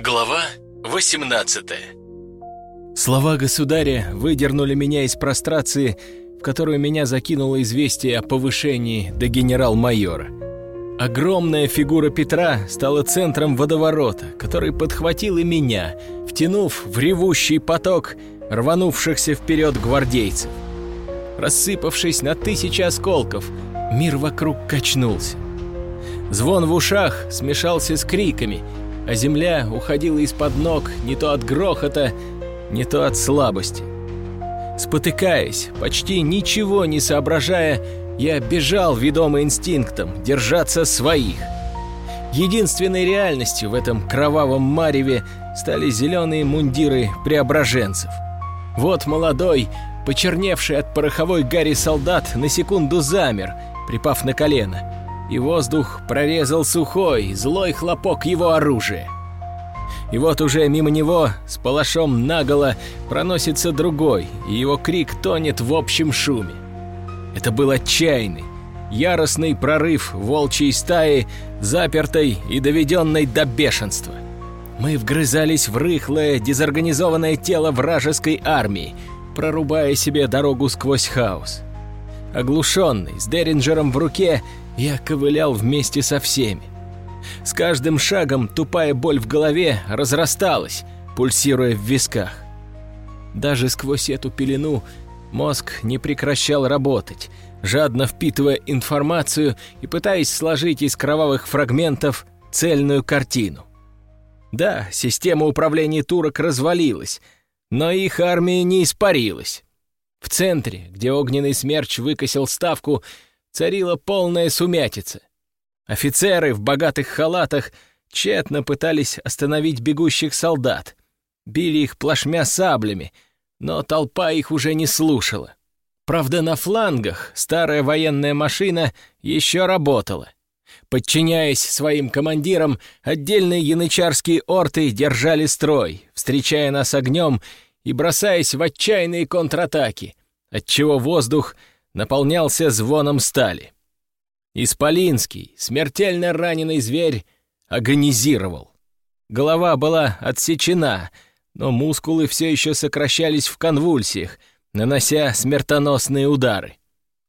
Глава 18 Слова государя выдернули меня из прострации, в которую меня закинуло известие о повышении до генерал-майора. Огромная фигура Петра стала центром водоворота, который подхватил и меня, втянув в ревущий поток рванувшихся вперед гвардейцев. Рассыпавшись на тысячи осколков, мир вокруг качнулся. Звон в ушах смешался с криками, а земля уходила из-под ног не то от грохота, не то от слабости. Спотыкаясь, почти ничего не соображая, я бежал, ведомый инстинктом, держаться своих. Единственной реальностью в этом кровавом мареве стали зеленые мундиры преображенцев. Вот молодой, почерневший от пороховой гари солдат на секунду замер, припав на колено, и воздух прорезал сухой, злой хлопок его оружия. И вот уже мимо него с палашом наголо проносится другой, и его крик тонет в общем шуме. Это был отчаянный, яростный прорыв волчьей стаи, запертой и доведенной до бешенства. Мы вгрызались в рыхлое, дезорганизованное тело вражеской армии, прорубая себе дорогу сквозь хаос. Оглушенный, с Деринджером в руке, я ковылял вместе со всеми. С каждым шагом тупая боль в голове разрасталась, пульсируя в висках. Даже сквозь эту пелену мозг не прекращал работать, жадно впитывая информацию и пытаясь сложить из кровавых фрагментов цельную картину. Да, система управления турок развалилась, но их армия не испарилась. В центре, где огненный смерч выкосил ставку, царила полная сумятица. Офицеры в богатых халатах тщетно пытались остановить бегущих солдат, били их плашмя саблями, но толпа их уже не слушала. Правда, на флангах старая военная машина еще работала. Подчиняясь своим командирам, отдельные янычарские орты держали строй, встречая нас огнем и бросаясь в отчаянные контратаки, отчего воздух наполнялся звоном стали. Исполинский, смертельно раненый зверь, агонизировал. Голова была отсечена, но мускулы все еще сокращались в конвульсиях, нанося смертоносные удары.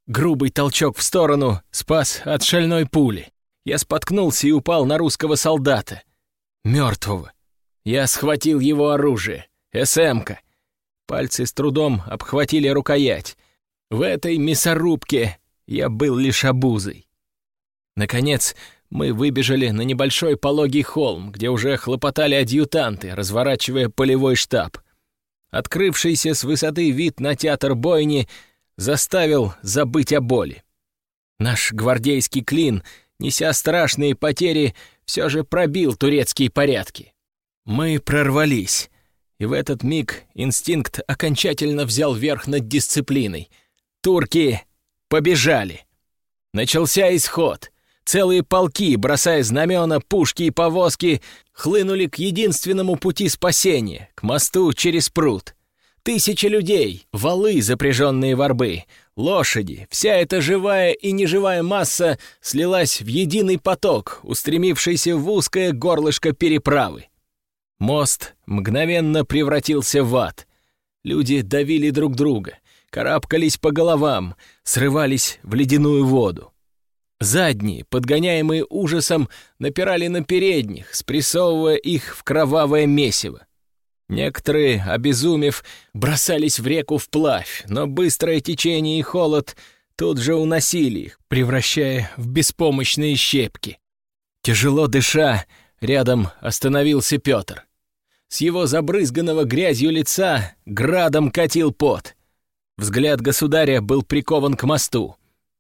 Грубый толчок в сторону спас от шальной пули. Я споткнулся и упал на русского солдата. Мертвого. Я схватил его оружие. СМка. Пальцы с трудом обхватили рукоять. В этой мясорубке я был лишь обузой. Наконец, мы выбежали на небольшой пологий холм, где уже хлопотали адъютанты, разворачивая полевой штаб. Открывшийся с высоты вид на театр бойни заставил забыть о боли. Наш гвардейский клин, неся страшные потери, все же пробил турецкие порядки. Мы прорвались, и в этот миг инстинкт окончательно взял верх над дисциплиной. Турки побежали. Начался исход — Целые полки, бросая знамена, пушки и повозки, хлынули к единственному пути спасения, к мосту через пруд. Тысячи людей, валы, запряженные в орбы, лошади, вся эта живая и неживая масса слилась в единый поток, устремившийся в узкое горлышко переправы. Мост мгновенно превратился в ад. Люди давили друг друга, карабкались по головам, срывались в ледяную воду. Задние, подгоняемые ужасом, напирали на передних, спрессовывая их в кровавое месиво. Некоторые, обезумев, бросались в реку вплавь, но быстрое течение и холод тут же уносили их, превращая в беспомощные щепки. Тяжело дыша, рядом остановился Петр. С его забрызганного грязью лица градом катил пот. Взгляд государя был прикован к мосту.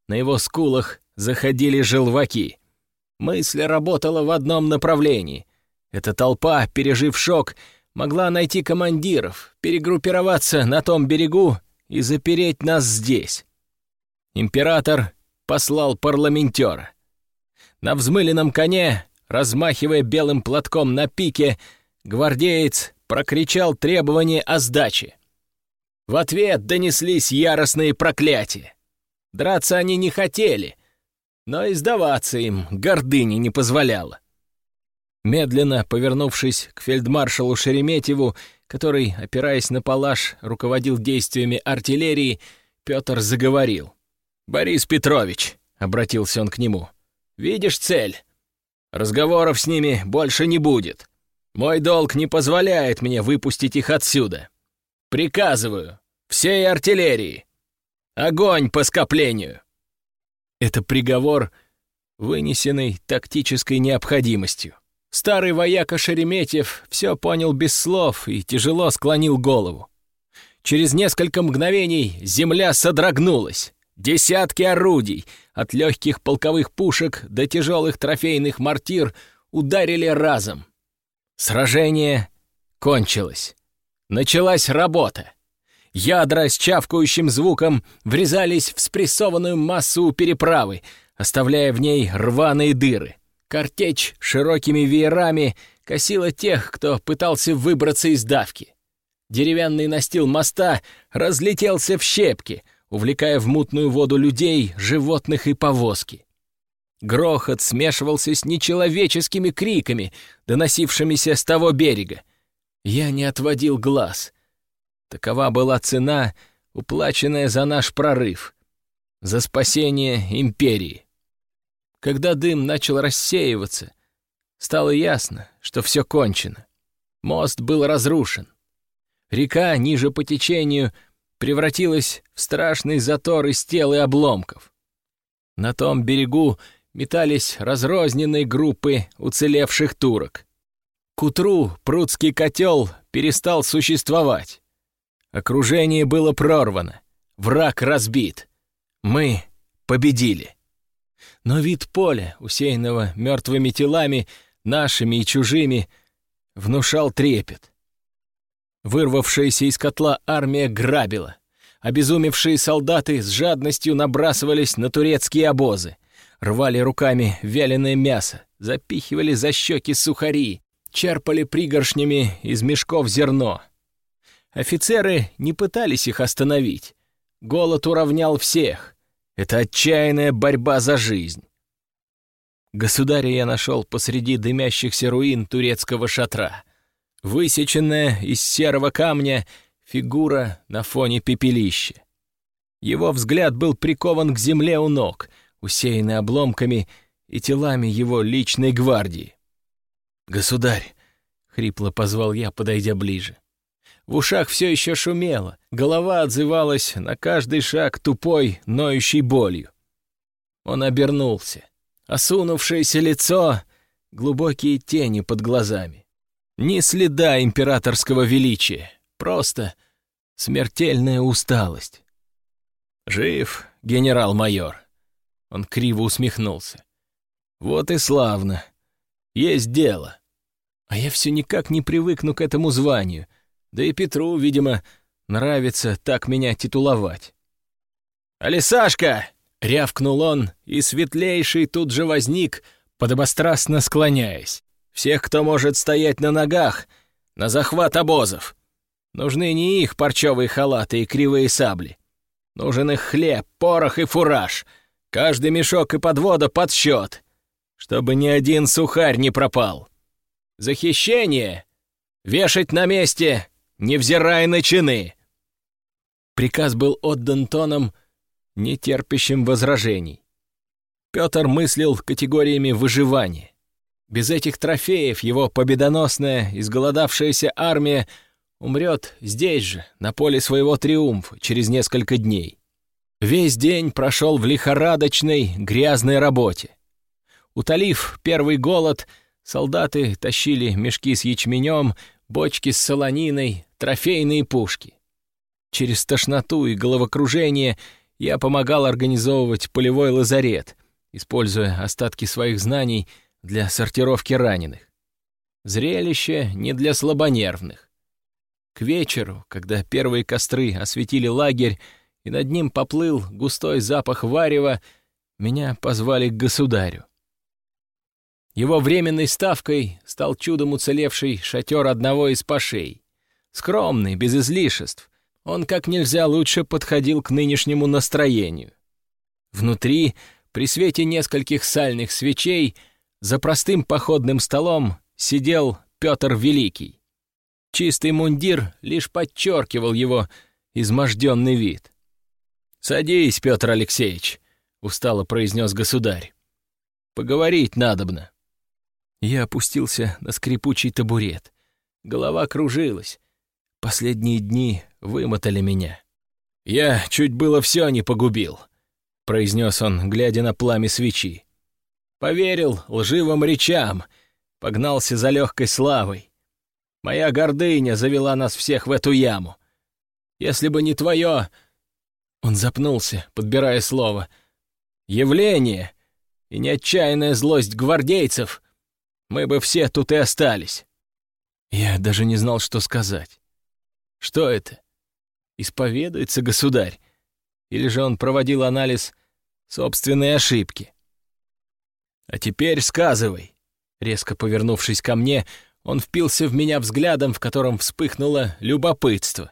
На его скулах заходили желваки. Мысль работала в одном направлении. Эта толпа, пережив шок, могла найти командиров, перегруппироваться на том берегу и запереть нас здесь. Император послал парламентера. На взмыленном коне, размахивая белым платком на пике, гвардеец прокричал требование о сдаче. В ответ донеслись яростные проклятия. Драться они не хотели, но и сдаваться им гордыни не позволяла. Медленно повернувшись к фельдмаршалу Шереметьеву, который, опираясь на палаш, руководил действиями артиллерии, Петр заговорил. «Борис Петрович», — обратился он к нему, — «видишь цель? Разговоров с ними больше не будет. Мой долг не позволяет мне выпустить их отсюда. Приказываю, всей артиллерии, огонь по скоплению». Это приговор, вынесенный тактической необходимостью. Старый вояка Шереметьев все понял без слов и тяжело склонил голову. Через несколько мгновений земля содрогнулась. Десятки орудий, от легких полковых пушек до тяжелых трофейных мортир, ударили разом. Сражение кончилось. Началась работа. Ядра с чавкающим звуком врезались в спрессованную массу переправы, оставляя в ней рваные дыры. Картечь широкими веерами косила тех, кто пытался выбраться из давки. Деревянный настил моста разлетелся в щепки, увлекая в мутную воду людей, животных и повозки. Грохот смешивался с нечеловеческими криками, доносившимися с того берега. Я не отводил глаз. Такова была цена, уплаченная за наш прорыв, за спасение империи. Когда дым начал рассеиваться, стало ясно, что все кончено. Мост был разрушен. Река ниже по течению превратилась в страшный затор из тел и обломков. На том берегу метались разрозненные группы уцелевших турок. К утру прудский котел перестал существовать. Окружение было прорвано, враг разбит. Мы победили но вид поля, усеянного мертвыми телами, нашими и чужими, внушал трепет. Вырвавшаяся из котла армия грабила. Обезумевшие солдаты с жадностью набрасывались на турецкие обозы, рвали руками вяленое мясо, запихивали за щеки сухари, черпали пригоршнями из мешков зерно. Офицеры не пытались их остановить. Голод уравнял всех. Это отчаянная борьба за жизнь. Государя я нашел посреди дымящихся руин турецкого шатра. Высеченная из серого камня фигура на фоне пепелища. Его взгляд был прикован к земле у ног, усеянный обломками и телами его личной гвардии. «Государь!» — хрипло позвал я, подойдя ближе. В ушах все еще шумело, голова отзывалась на каждый шаг тупой, ноющей болью. Он обернулся. Осунувшееся лицо, глубокие тени под глазами. Ни следа императорского величия, просто смертельная усталость. «Жив, генерал-майор?» Он криво усмехнулся. «Вот и славно. Есть дело. А я все никак не привыкну к этому званию — да и Петру, видимо, нравится так меня титуловать. «Алисашка!» — рявкнул он, и светлейший тут же возник, подобострастно склоняясь. «Всех, кто может стоять на ногах, на захват обозов. Нужны не их парчевые халаты и кривые сабли. Нужен их хлеб, порох и фураж. Каждый мешок и подвода под счет, чтобы ни один сухарь не пропал. Захищение — вешать на месте невзирая на чины!» Приказ был отдан тоном, не терпящим возражений. Петр мыслил категориями выживания. Без этих трофеев его победоносная, изголодавшаяся армия умрет здесь же, на поле своего триумфа, через несколько дней. Весь день прошел в лихорадочной, грязной работе. Утолив первый голод, солдаты тащили мешки с ячменем, бочки с солониной, трофейные пушки. Через тошноту и головокружение я помогал организовывать полевой лазарет, используя остатки своих знаний для сортировки раненых. Зрелище не для слабонервных. К вечеру, когда первые костры осветили лагерь, и над ним поплыл густой запах варева, меня позвали к государю. Его временной ставкой стал чудом уцелевший шатер одного из пашей. Скромный, без излишеств, он как нельзя лучше подходил к нынешнему настроению. Внутри, при свете нескольких сальных свечей, за простым походным столом сидел Петр Великий. Чистый мундир лишь подчеркивал его изможденный вид. «Садись, Петр Алексеевич», — устало произнес государь. «Поговорить надобно». Я опустился на скрипучий табурет. Голова кружилась. Последние дни вымотали меня. «Я чуть было все не погубил», — произнес он, глядя на пламя свечи. «Поверил лживым речам, погнался за легкой славой. Моя гордыня завела нас всех в эту яму. Если бы не твое...» Он запнулся, подбирая слово. «Явление и неотчаянная злость гвардейцев, мы бы все тут и остались». Я даже не знал, что сказать. Что это? Исповедуется государь? Или же он проводил анализ собственной ошибки? «А теперь сказывай», резко повернувшись ко мне, он впился в меня взглядом, в котором вспыхнуло любопытство.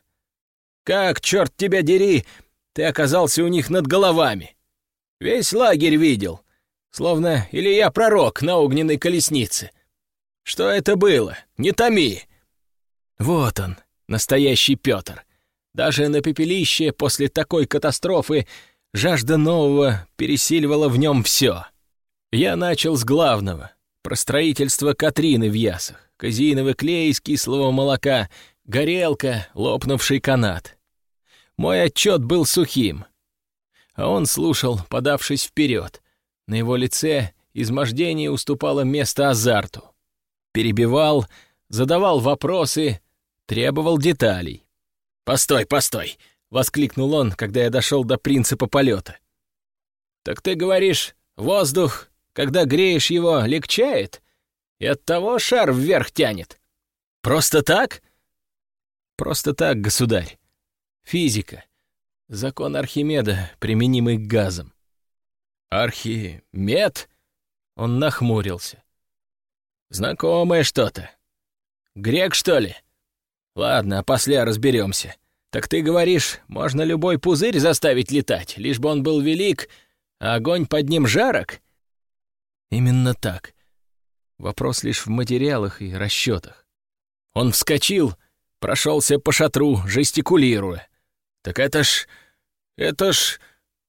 «Как, черт тебя дери, ты оказался у них над головами? Весь лагерь видел, словно или я пророк на огненной колеснице. Что это было? Не томи!» Вот он, настоящий Петр. Даже на пепелище после такой катастрофы жажда нового пересиливала в нем все. Я начал с главного — про строительство Катрины в Ясах, казиновый клей из кислого молока, горелка, лопнувший канат. Мой отчет был сухим, а он слушал, подавшись вперед. На его лице измождение уступало место азарту. Перебивал, задавал вопросы, требовал деталей. «Постой, постой!» — воскликнул он, когда я дошел до принципа полета. «Так ты говоришь, воздух, когда греешь его, легчает, и оттого шар вверх тянет? Просто так?» «Просто так, государь. Физика. Закон Архимеда, применимый к газам». «Архимед?» Он нахмурился. «Знакомое что-то. Грек, что ли?» «Ладно, после разберемся. Так ты говоришь, можно любой пузырь заставить летать, лишь бы он был велик, а огонь под ним жарок?» «Именно так. Вопрос лишь в материалах и расчетах». Он вскочил, прошелся по шатру, жестикулируя. «Так это ж... это ж...»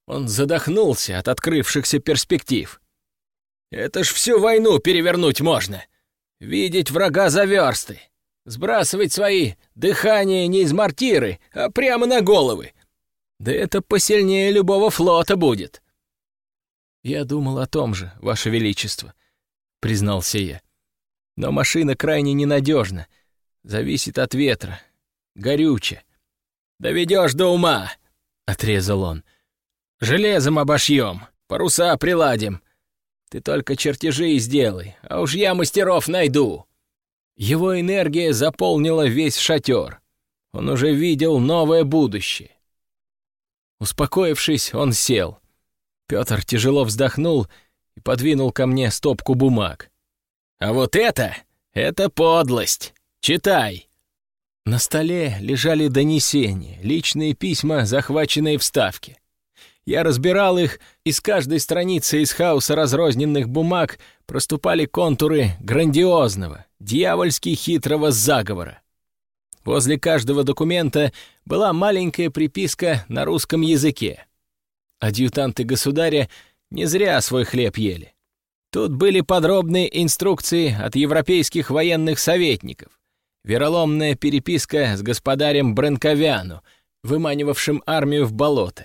Он задохнулся от открывшихся перспектив. «Это ж всю войну перевернуть можно! Видеть врага за версты! Сбрасывать свои дыхания не из мортиры, а прямо на головы. Да это посильнее любого флота будет. Я думал о том же, Ваше Величество, признался я. Но машина крайне ненадежна, зависит от ветра, горюче. Доведешь до ума, отрезал он. Железом обошьем, паруса приладим. Ты только чертежи сделай, а уж я мастеров найду. Его энергия заполнила весь шатер. Он уже видел новое будущее. Успокоившись, он сел. Петр тяжело вздохнул и подвинул ко мне стопку бумаг. «А вот это... это подлость! Читай!» На столе лежали донесения, личные письма, захваченные в Ставке. Я разбирал их, и с каждой страницы из хаоса разрозненных бумаг проступали контуры грандиозного, дьявольски хитрого заговора. Возле каждого документа была маленькая приписка на русском языке. Адъютанты государя не зря свой хлеб ели. Тут были подробные инструкции от европейских военных советников, вероломная переписка с господарем Бренковяну, выманивавшим армию в болото,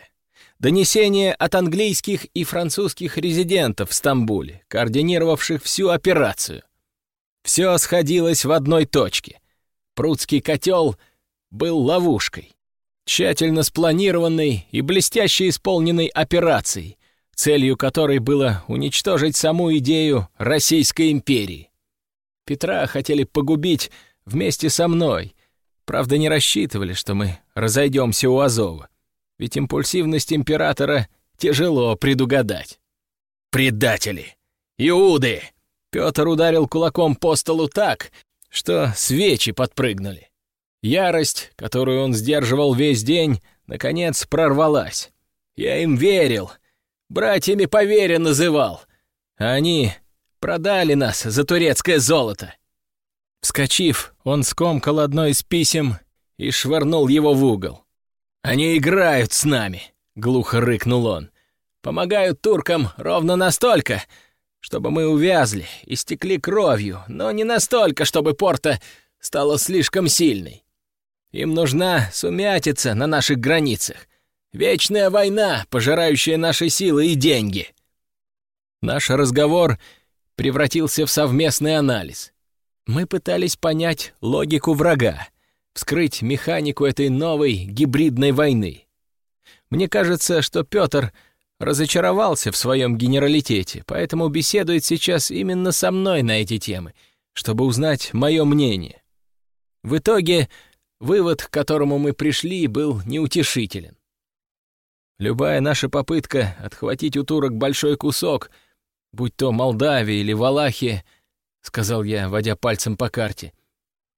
Донесения от английских и французских резидентов в Стамбуле, координировавших всю операцию. Все сходилось в одной точке. Прудский котел был ловушкой, тщательно спланированной и блестяще исполненной операцией, целью которой было уничтожить саму идею Российской империи. Петра хотели погубить вместе со мной, правда не рассчитывали, что мы разойдемся у Азова ведь импульсивность императора тяжело предугадать. «Предатели! Иуды!» Петр ударил кулаком по столу так, что свечи подпрыгнули. Ярость, которую он сдерживал весь день, наконец прорвалась. Я им верил, братьями по вере называл. А они продали нас за турецкое золото. Вскочив, он скомкал одно из писем и швырнул его в угол. «Они играют с нами!» — глухо рыкнул он. «Помогают туркам ровно настолько, чтобы мы увязли и стекли кровью, но не настолько, чтобы порта стала слишком сильной. Им нужна сумятица на наших границах, вечная война, пожирающая наши силы и деньги». Наш разговор превратился в совместный анализ. Мы пытались понять логику врага, вскрыть механику этой новой гибридной войны. Мне кажется, что Петр разочаровался в своем генералитете, поэтому беседует сейчас именно со мной на эти темы, чтобы узнать мое мнение. В итоге вывод, к которому мы пришли, был неутешителен. Любая наша попытка отхватить у турок большой кусок, будь то Молдавия или Валахия, — сказал я, водя пальцем по карте, —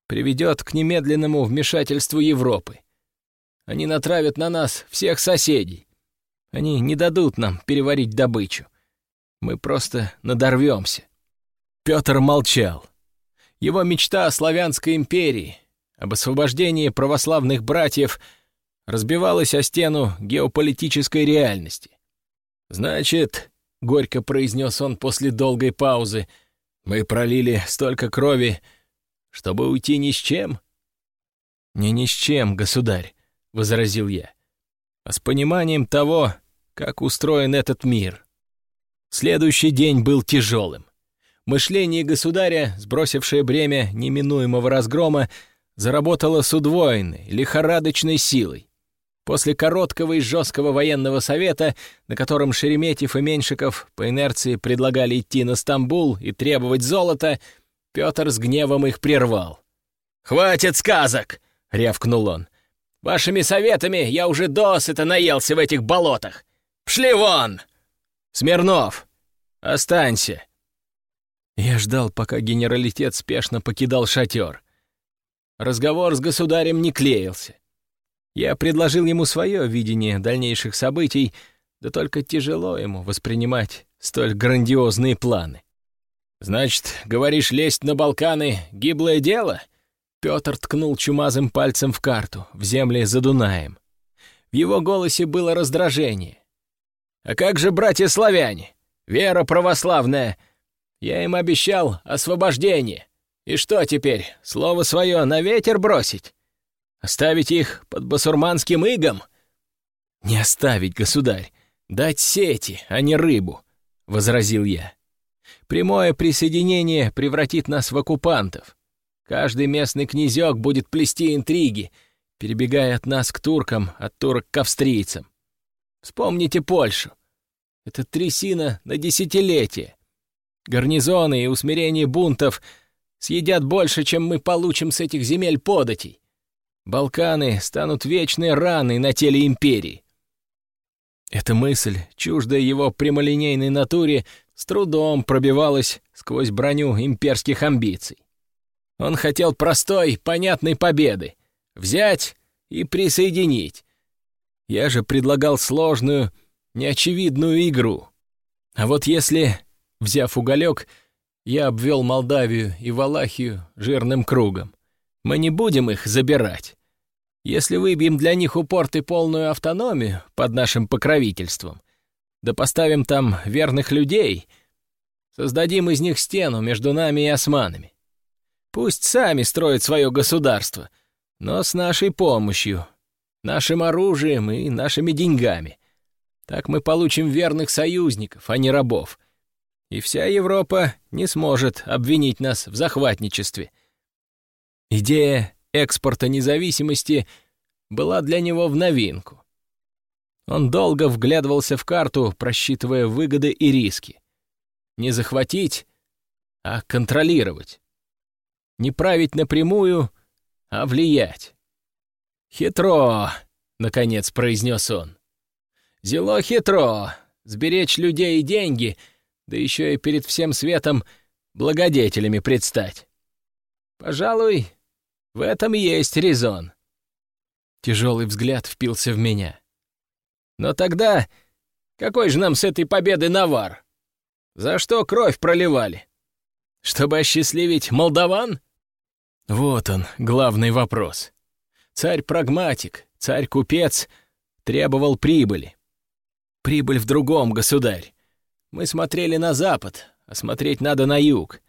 приведет к немедленному вмешательству Европы. Они натравят на нас всех соседей. Они не дадут нам переварить добычу. Мы просто надорвемся. Петр молчал. Его мечта о славянской империи, об освобождении православных братьев разбивалась о стену геополитической реальности. «Значит», — горько произнес он после долгой паузы, — мы пролили столько крови, чтобы уйти ни с чем?» «Не ни с чем, государь», — возразил я, «а с пониманием того, как устроен этот мир». Следующий день был тяжелым. Мышление государя, сбросившее бремя неминуемого разгрома, заработало с удвоенной, лихорадочной силой. После короткого и жесткого военного совета, на котором Шереметьев и Меньшиков по инерции предлагали идти на Стамбул и требовать золота, Петр с гневом их прервал. «Хватит сказок!» — рявкнул он. «Вашими советами я уже досыта наелся в этих болотах! Пшли вон! Смирнов, останься!» Я ждал, пока генералитет спешно покидал шатер. Разговор с государем не клеился. Я предложил ему свое видение дальнейших событий, да только тяжело ему воспринимать столь грандиозные планы. «Значит, говоришь, лезть на Балканы — гиблое дело?» Петр ткнул чумазым пальцем в карту, в земле за Дунаем. В его голосе было раздражение. «А как же братья-славяне? Вера православная. Я им обещал освобождение. И что теперь, слово свое на ветер бросить?» Оставить их под басурманским игом? Не оставить, государь. Дать сети, а не рыбу, — возразил я. Прямое присоединение превратит нас в оккупантов. Каждый местный князек будет плести интриги, перебегая от нас к туркам, от турок к австрийцам. Вспомните Польшу. Это трясина на десятилетие. Гарнизоны и усмирение бунтов съедят больше, чем мы получим с этих земель податей. Балканы станут вечной раной на теле империи. Эта мысль, чуждая его прямолинейной натуре, с трудом пробивалась сквозь броню имперских амбиций. Он хотел простой, понятной победы — взять и присоединить. Я же предлагал сложную, неочевидную игру. А вот если, взяв уголек, я обвел Молдавию и Валахию жирным кругом, мы не будем их забирать. Если выбьем для них у порты полную автономию под нашим покровительством, да поставим там верных людей, создадим из них стену между нами и османами. Пусть сами строят свое государство, но с нашей помощью, нашим оружием и нашими деньгами. Так мы получим верных союзников, а не рабов. И вся Европа не сможет обвинить нас в захватничестве. Идея экспорта независимости была для него в новинку. Он долго вглядывался в карту, просчитывая выгоды и риски. Не захватить, а контролировать. Не править напрямую, а влиять. «Хитро!» — наконец произнес он. «Зело хитро! Сберечь людей и деньги, да еще и перед всем светом благодетелями предстать. Пожалуй, в этом есть резон. Тяжелый взгляд впился в меня. Но тогда какой же нам с этой победы навар? За что кровь проливали? Чтобы осчастливить молдаван? Вот он, главный вопрос. Царь-прагматик, царь-купец требовал прибыли. Прибыль в другом, государь. Мы смотрели на запад, а смотреть надо на юг.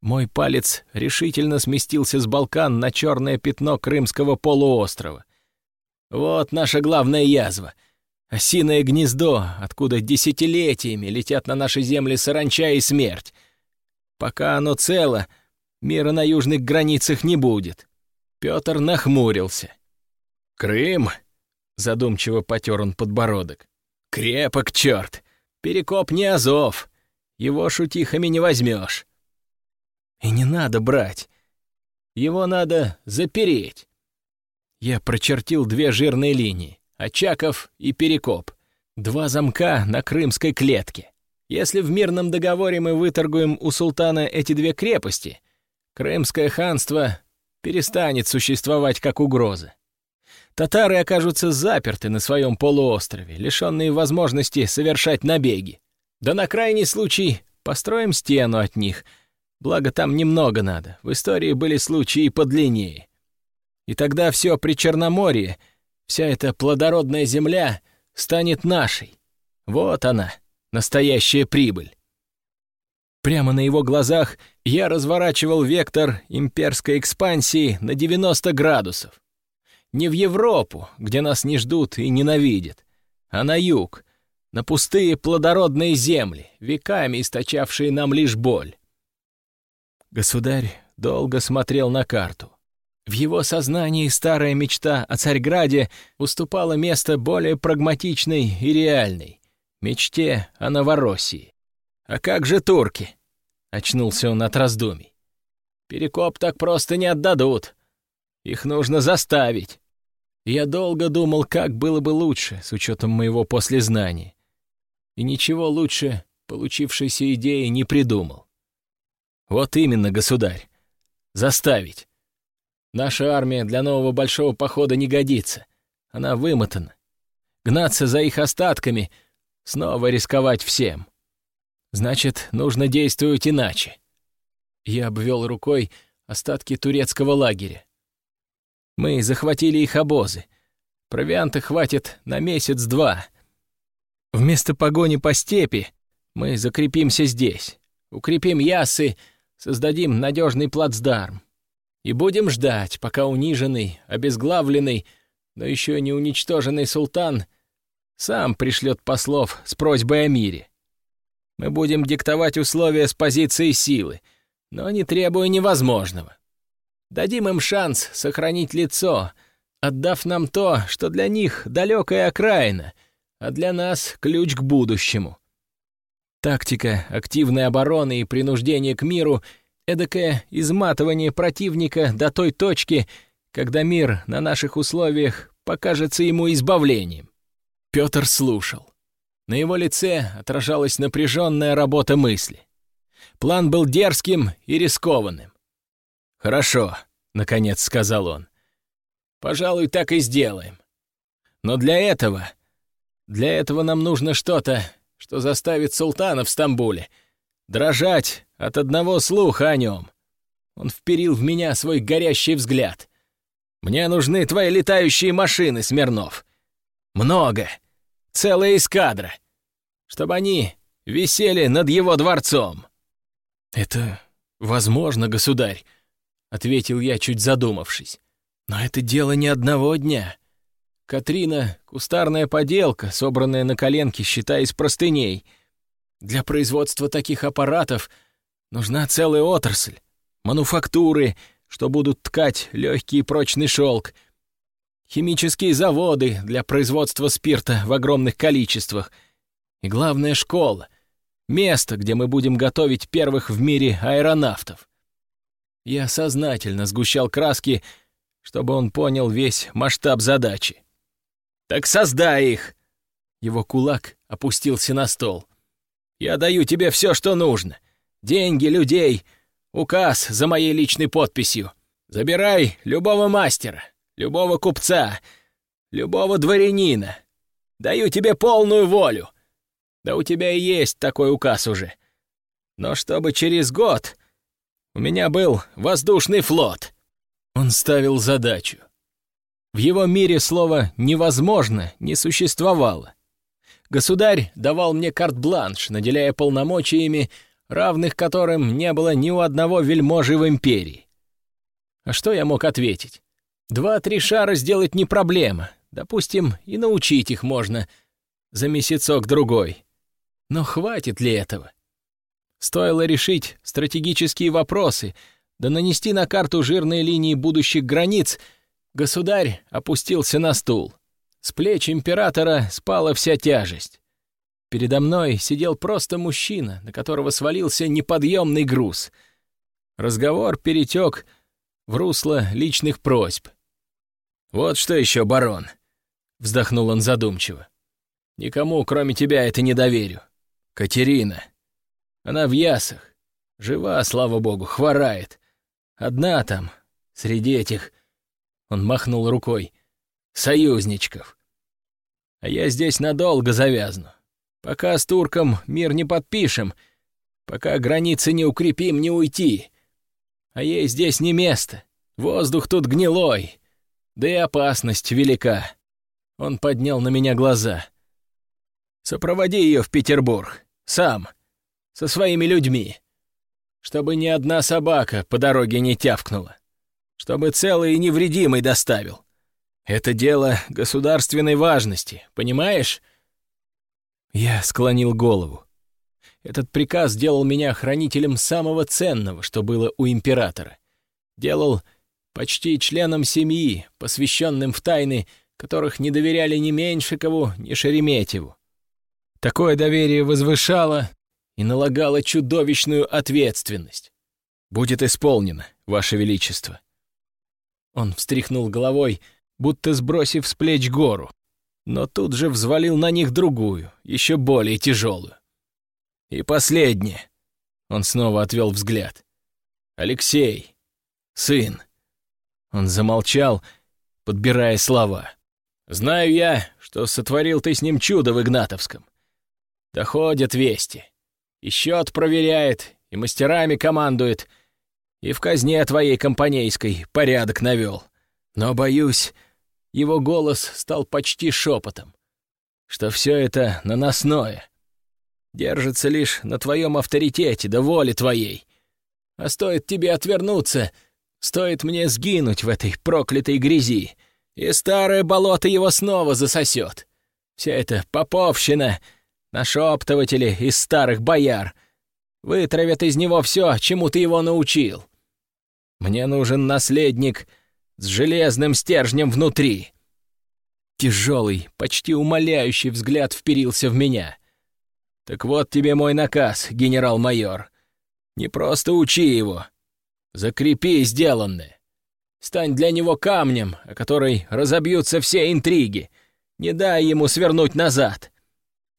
Мой палец решительно сместился с Балкан на черное пятно Крымского полуострова. Вот наша главная язва. Осиное гнездо, откуда десятилетиями летят на наши земли саранча и смерть. Пока оно цело, мира на южных границах не будет. Петр нахмурился. «Крым?» — задумчиво потер он подбородок. «Крепок, черт! Перекоп не Азов. Его шутихами не возьмешь. И не надо брать. Его надо запереть. Я прочертил две жирные линии — Очаков и Перекоп. Два замка на крымской клетке. Если в мирном договоре мы выторгуем у султана эти две крепости, Крымское ханство перестанет существовать как угроза. Татары окажутся заперты на своем полуострове, лишенные возможности совершать набеги. Да на крайний случай построим стену от них, благо там немного надо, в истории были случаи подлиннее. И тогда все при Черноморье, вся эта плодородная земля станет нашей. Вот она, настоящая прибыль. Прямо на его глазах я разворачивал вектор имперской экспансии на 90 градусов. Не в Европу, где нас не ждут и ненавидят, а на юг, на пустые плодородные земли, веками источавшие нам лишь боль. Государь долго смотрел на карту. В его сознании старая мечта о Царьграде уступала место более прагматичной и реальной — мечте о Новороссии. «А как же турки?» — очнулся он от раздумий. «Перекоп так просто не отдадут. Их нужно заставить». Я долго думал, как было бы лучше, с учетом моего послезнания. И ничего лучше получившейся идеи не придумал. Вот именно, государь. Заставить. Наша армия для нового большого похода не годится. Она вымотана. Гнаться за их остатками, снова рисковать всем. Значит, нужно действовать иначе. Я обвел рукой остатки турецкого лагеря. Мы захватили их обозы. Провианта хватит на месяц-два. Вместо погони по степи мы закрепимся здесь. Укрепим ясы, создадим надежный плацдарм и будем ждать, пока униженный, обезглавленный, но еще не уничтоженный султан сам пришлет послов с просьбой о мире. Мы будем диктовать условия с позиции силы, но не требуя невозможного. Дадим им шанс сохранить лицо, отдав нам то, что для них далекая окраина, а для нас ключ к будущему. Тактика активной обороны и принуждение к миру — эдакое изматывание противника до той точки, когда мир на наших условиях покажется ему избавлением. Петр слушал. На его лице отражалась напряженная работа мысли. План был дерзким и рискованным. «Хорошо», — наконец сказал он. «Пожалуй, так и сделаем. Но для этого... Для этого нам нужно что-то, что заставит султана в Стамбуле дрожать от одного слуха о нем. Он вперил в меня свой горящий взгляд. «Мне нужны твои летающие машины, Смирнов. Много. Целая эскадра. Чтобы они висели над его дворцом». «Это возможно, государь», — ответил я, чуть задумавшись. «Но это дело не одного дня. Катрина — кустарная поделка, собранная на коленке, считай, из простыней. Для производства таких аппаратов — Нужна целая отрасль, мануфактуры, что будут ткать легкий и прочный шелк, химические заводы для производства спирта в огромных количествах и, главное, школа, место, где мы будем готовить первых в мире аэронавтов. Я сознательно сгущал краски, чтобы он понял весь масштаб задачи. «Так создай их!» Его кулак опустился на стол. «Я даю тебе все, что нужно деньги, людей, указ за моей личной подписью. Забирай любого мастера, любого купца, любого дворянина. Даю тебе полную волю. Да у тебя и есть такой указ уже. Но чтобы через год у меня был воздушный флот. Он ставил задачу. В его мире слово «невозможно» не существовало. Государь давал мне карт-бланш, наделяя полномочиями, равных которым не было ни у одного вельможи в империи. А что я мог ответить? Два-три шара сделать не проблема. Допустим, и научить их можно за месяцок-другой. Но хватит ли этого? Стоило решить стратегические вопросы, да нанести на карту жирные линии будущих границ, государь опустился на стул. С плеч императора спала вся тяжесть. Передо мной сидел просто мужчина, на которого свалился неподъемный груз. Разговор перетек в русло личных просьб. «Вот что еще, барон!» — вздохнул он задумчиво. «Никому, кроме тебя, это не доверю. Катерина. Она в ясах. Жива, слава богу, хворает. Одна там, среди этих...» Он махнул рукой. «Союзничков. А я здесь надолго завязну. Пока с турком мир не подпишем, пока границы не укрепим, не уйти. А ей здесь не место. Воздух тут гнилой. Да и опасность велика. Он поднял на меня глаза. Сопроводи ее в Петербург. Сам. Со своими людьми. Чтобы ни одна собака по дороге не тявкнула. Чтобы целый и невредимый доставил. Это дело государственной важности, понимаешь? Я склонил голову. Этот приказ делал меня хранителем самого ценного, что было у императора. Делал почти членом семьи, посвященным в тайны, которых не доверяли ни Меньшикову, ни Шереметьеву. Такое доверие возвышало и налагало чудовищную ответственность. «Будет исполнено, Ваше Величество». Он встряхнул головой, будто сбросив с плеч гору но тут же взвалил на них другую, еще более тяжелую. И последнее. Он снова отвел взгляд. Алексей, сын. Он замолчал, подбирая слова. Знаю я, что сотворил ты с ним чудо в Игнатовском. Доходят вести. И счет проверяет, и мастерами командует, и в казне твоей компанейской порядок навел. Но, боюсь, его голос стал почти шепотом. Что все это наносное. Держится лишь на твоем авторитете да воле твоей. А стоит тебе отвернуться, стоит мне сгинуть в этой проклятой грязи, и старое болото его снова засосет. Вся эта поповщина, нашептыватели из старых бояр, вытравят из него все, чему ты его научил. Мне нужен наследник — с железным стержнем внутри. Тяжелый, почти умоляющий взгляд вперился в меня. «Так вот тебе мой наказ, генерал-майор. Не просто учи его. Закрепи сделанное. Стань для него камнем, о который разобьются все интриги. Не дай ему свернуть назад.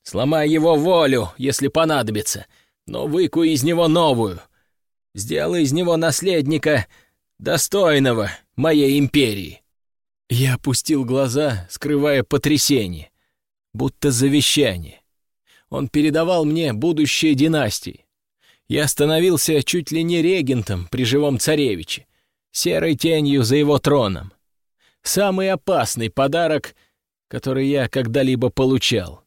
Сломай его волю, если понадобится, но выкуй из него новую. Сделай из него наследника — достойного моей империи. Я опустил глаза, скрывая потрясение, будто завещание. Он передавал мне будущее династии. Я становился чуть ли не регентом при живом царевиче, серой тенью за его троном. Самый опасный подарок, который я когда-либо получал.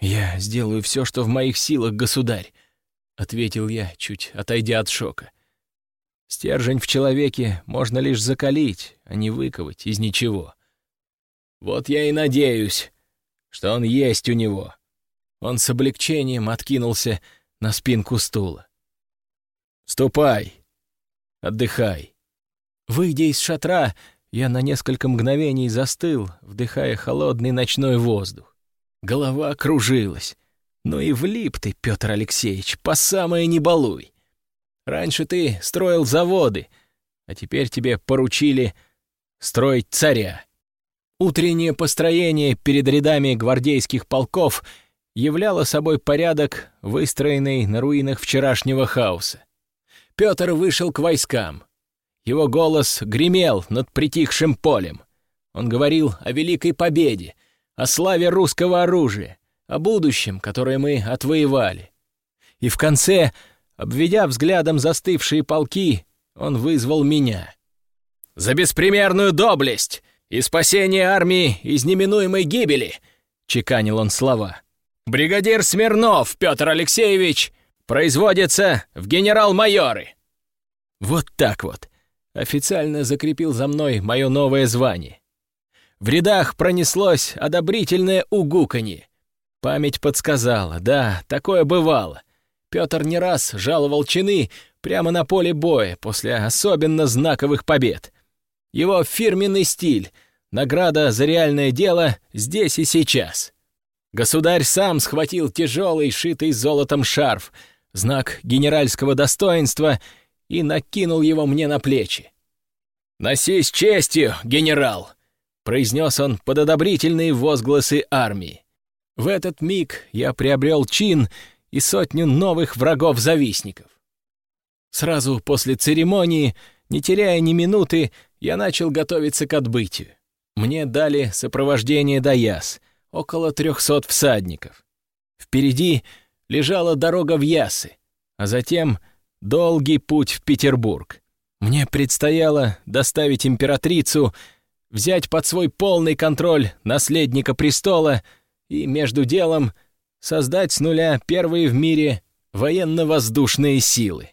«Я сделаю все, что в моих силах, государь», — ответил я, чуть отойдя от шока. Стержень в человеке можно лишь закалить, а не выковать из ничего. Вот я и надеюсь, что он есть у него. Он с облегчением откинулся на спинку стула. «Ступай, отдыхай». Выйдя из шатра, я на несколько мгновений застыл, вдыхая холодный ночной воздух. Голова кружилась. Ну и влип ты, Петр Алексеевич, по самое не балуй. Раньше ты строил заводы, а теперь тебе поручили строить царя. Утреннее построение перед рядами гвардейских полков являло собой порядок, выстроенный на руинах вчерашнего хаоса. Петр вышел к войскам. Его голос гремел над притихшим полем. Он говорил о великой победе, о славе русского оружия, о будущем, которое мы отвоевали. И в конце Обведя взглядом застывшие полки, он вызвал меня. за беспримерную доблесть и спасение армии из неминуемой гибели!» — чеканил он слова. «Бригадир Смирнов Петр Алексеевич производится в генерал-майоры!» Вот так вот. Официально закрепил за мной мое новое звание. В рядах пронеслось одобрительное угуканье. Память подсказала, да, такое бывало. Петр не раз жаловал чины прямо на поле боя после особенно знаковых побед. Его фирменный стиль, награда за реальное дело здесь и сейчас. Государь сам схватил тяжелый, шитый золотом шарф, знак генеральского достоинства, и накинул его мне на плечи. «Носись честью, генерал!» — произнес он под одобрительные возгласы армии. В этот миг я приобрел чин и сотню новых врагов-завистников. Сразу после церемонии, не теряя ни минуты, я начал готовиться к отбытию. Мне дали сопровождение до Яс, около трехсот всадников. Впереди лежала дорога в Ясы, а затем долгий путь в Петербург. Мне предстояло доставить императрицу, взять под свой полный контроль наследника престола и, между делом, создать с нуля первые в мире военно-воздушные силы.